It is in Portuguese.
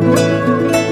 Música